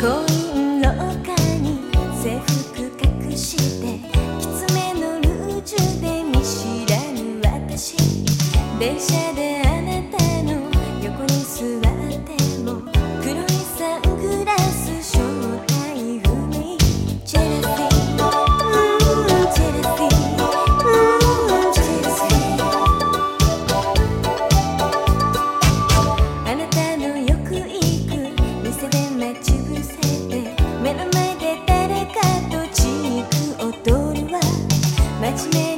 コン廊下に制服隠してきつめのルージュで見知らぬ私。It's me.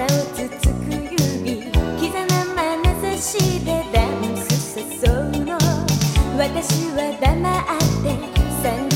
肩をつつく指。な眼差しでダンス誘うの。私は黙って